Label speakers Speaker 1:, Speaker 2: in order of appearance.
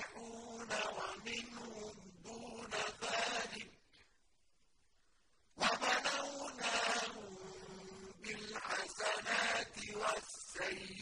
Speaker 1: الصَّالِحُونَ وَمِنْهُمْ دُونَ ذَٰلِكَ ۖ وَبَلَوْنَاهُم بِالْحَسَنَاتِ وَالسَّيِّئَاتِ